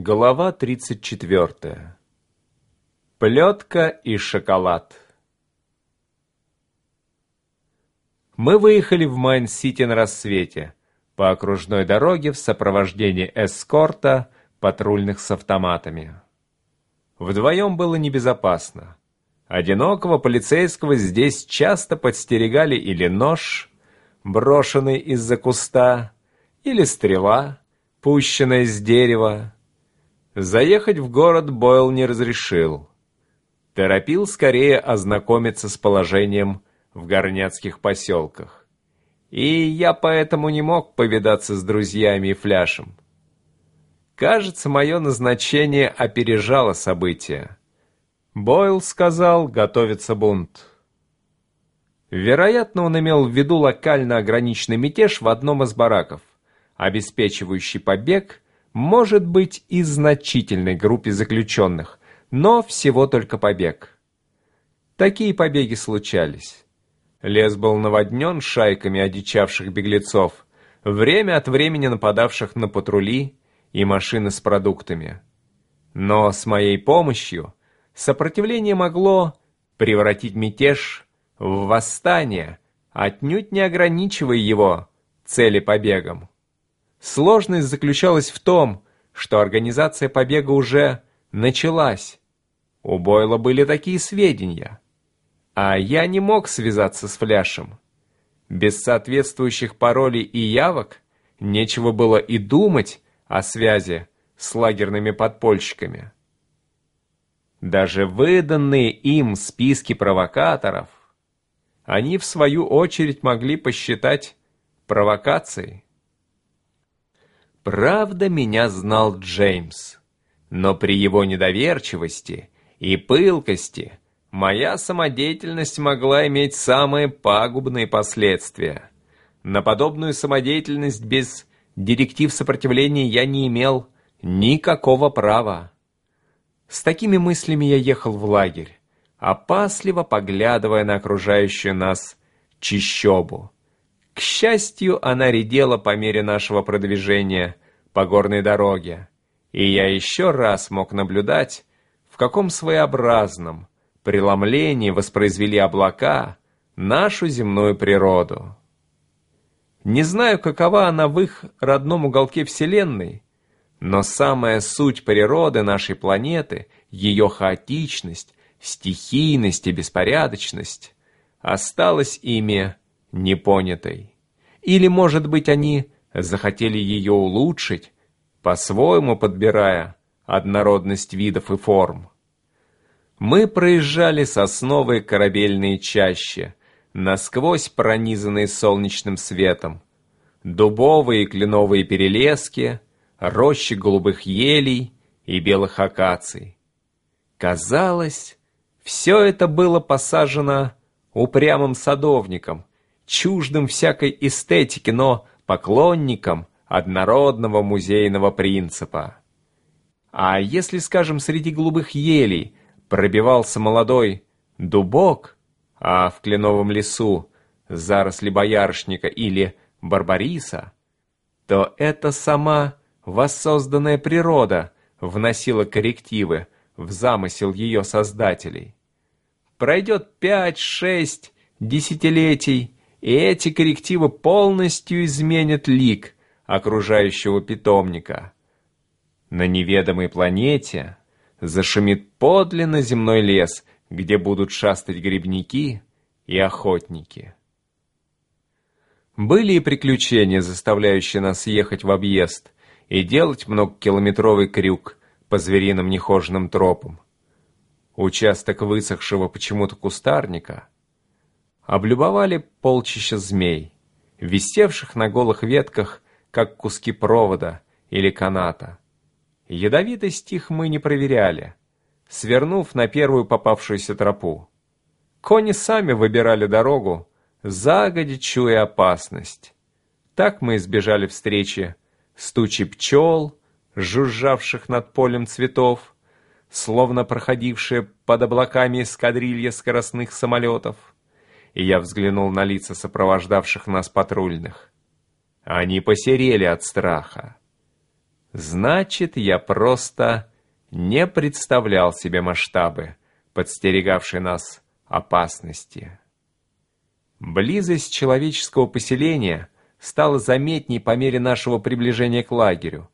Глава 34. Плетка и шоколад. Мы выехали в Майн-Сити на рассвете, по окружной дороге в сопровождении эскорта патрульных с автоматами. Вдвоем было небезопасно. Одинокого полицейского здесь часто подстерегали или нож, брошенный из-за куста, или стрела, пущенная с дерева, Заехать в город Бойл не разрешил. Торопил скорее ознакомиться с положением в горняцких поселках. И я поэтому не мог повидаться с друзьями и фляшем. Кажется, мое назначение опережало события. Бойл сказал, готовится бунт. Вероятно, он имел в виду локально ограниченный мятеж в одном из бараков, обеспечивающий побег может быть и значительной группе заключенных, но всего только побег. Такие побеги случались. Лес был наводнен шайками одичавших беглецов, время от времени нападавших на патрули и машины с продуктами. Но с моей помощью сопротивление могло превратить мятеж в восстание, отнюдь не ограничивая его цели побегом. Сложность заключалась в том, что организация побега уже началась. У Бойла были такие сведения. А я не мог связаться с Фляшем. Без соответствующих паролей и явок нечего было и думать о связи с лагерными подпольщиками. Даже выданные им списки провокаторов они, в свою очередь, могли посчитать провокацией. Правда, меня знал Джеймс, но при его недоверчивости и пылкости моя самодеятельность могла иметь самые пагубные последствия. На подобную самодеятельность без директив сопротивления я не имел никакого права. С такими мыслями я ехал в лагерь, опасливо поглядывая на окружающую нас чищобу. К счастью, она редела по мере нашего продвижения по горной дороге, и я еще раз мог наблюдать, в каком своеобразном преломлении воспроизвели облака нашу земную природу. Не знаю, какова она в их родном уголке Вселенной, но самая суть природы нашей планеты, ее хаотичность, стихийность и беспорядочность осталась ими непонятой. Или, может быть, они захотели ее улучшить, по-своему подбирая однородность видов и форм. Мы проезжали сосновые корабельные чащи, насквозь пронизанные солнечным светом, дубовые и кленовые перелески, рощи голубых елей и белых акаций. Казалось, все это было посажено упрямым садовником, чуждым всякой эстетики, но поклонником однородного музейного принципа. А если, скажем, среди голубых елей пробивался молодой дубок, а в кленовом лесу заросли боярышника или барбариса, то это сама воссозданная природа вносила коррективы в замысел ее создателей. Пройдет пять-шесть десятилетий, и эти коррективы полностью изменят лик окружающего питомника. На неведомой планете зашумит подлинно земной лес, где будут шастать грибники и охотники. Были и приключения, заставляющие нас ехать в объезд и делать многокилометровый крюк по звериным нехоженным тропам. Участок высохшего почему-то кустарника — облюбовали полчища змей, висевших на голых ветках, как куски провода или каната. Ядовитость их мы не проверяли, свернув на первую попавшуюся тропу. Кони сами выбирали дорогу, загоди чуя опасность. Так мы избежали встречи с пчел, жужжавших над полем цветов, словно проходившие под облаками эскадрилья скоростных самолетов и я взглянул на лица сопровождавших нас патрульных. Они посерели от страха. Значит, я просто не представлял себе масштабы, подстерегавшей нас опасности. Близость человеческого поселения стала заметней по мере нашего приближения к лагерю.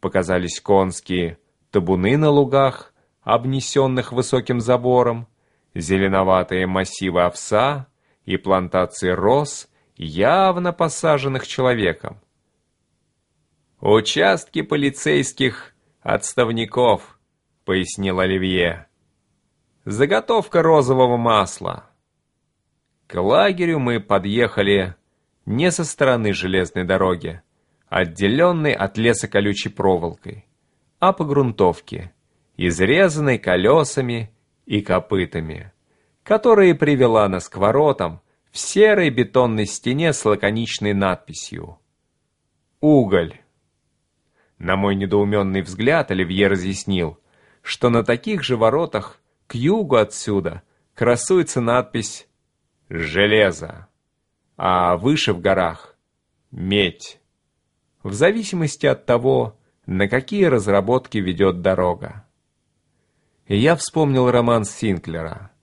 Показались конские табуны на лугах, обнесенных высоким забором, зеленоватые массивы овса и плантации роз, явно посаженных человеком. «Участки полицейских отставников», — пояснил Оливье. «Заготовка розового масла». К лагерю мы подъехали не со стороны железной дороги, отделенной от леса колючей проволокой, а по грунтовке, изрезанной колесами и копытами, которая привела нас к воротам в серой бетонной стене с лаконичной надписью «Уголь». На мой недоуменный взгляд Оливье разъяснил, что на таких же воротах к югу отсюда красуется надпись «Железо», а выше в горах «Медь», в зависимости от того, на какие разработки ведет дорога. И я вспомнил роман Синклера.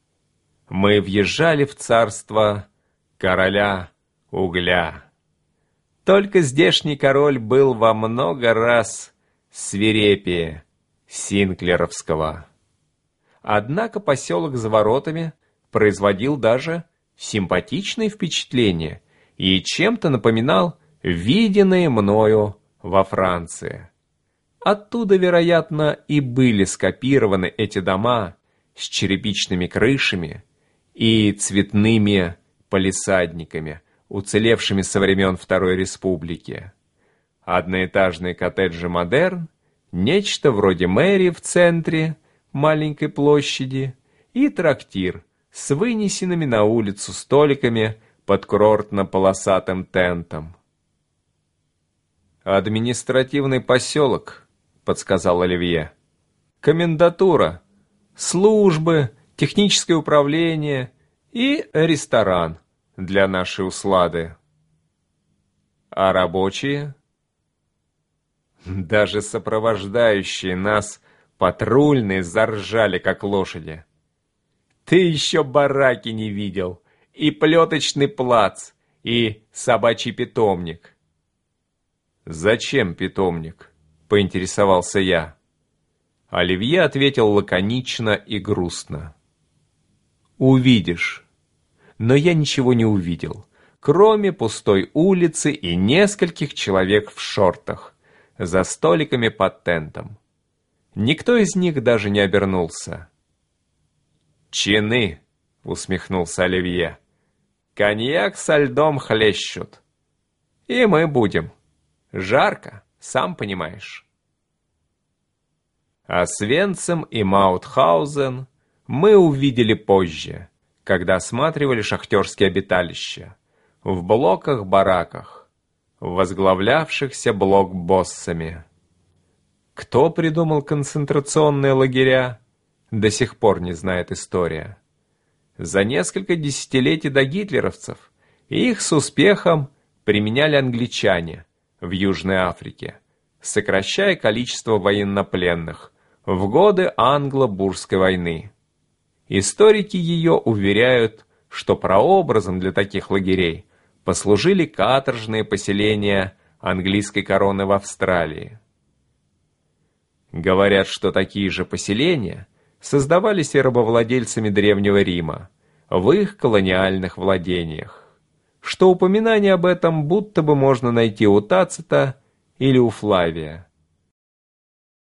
Мы въезжали в царство короля угля. Только здешний король был во много раз свирепее Синклеровского. Однако поселок за воротами производил даже симпатичное впечатление и чем-то напоминал виденные мною во Франции. Оттуда, вероятно, и были скопированы эти дома с черепичными крышами и цветными полисадниками, уцелевшими со времен Второй Республики. Одноэтажные коттеджи «Модерн», нечто вроде мэрии в центре маленькой площади и трактир с вынесенными на улицу столиками под курортно-полосатым тентом. «Административный поселок», — подсказал Оливье. «Комендатура, службы, техническое управление и ресторан для нашей услады. А рабочие? Даже сопровождающие нас патрульные заржали, как лошади. Ты еще бараки не видел, и плеточный плац, и собачий питомник. Зачем питомник? поинтересовался я. Оливье ответил лаконично и грустно. «Увидишь». Но я ничего не увидел, кроме пустой улицы и нескольких человек в шортах, за столиками под тентом. Никто из них даже не обернулся. «Чины!» — усмехнулся Оливье. «Коньяк со льдом хлещут. И мы будем. Жарко, сам понимаешь. А Свенцем и Маутхаузен мы увидели позже, когда осматривали шахтерские обиталища, в блоках-бараках, возглавлявшихся блок-боссами. Кто придумал концентрационные лагеря, до сих пор не знает история. За несколько десятилетий до гитлеровцев их с успехом применяли англичане в Южной Африке, сокращая количество военнопленных в годы англо-бурской войны. Историки ее уверяют, что прообразом для таких лагерей послужили каторжные поселения английской короны в Австралии. Говорят, что такие же поселения создавались и рабовладельцами Древнего Рима в их колониальных владениях, что упоминание об этом будто бы можно найти у Тацита или у Флавия.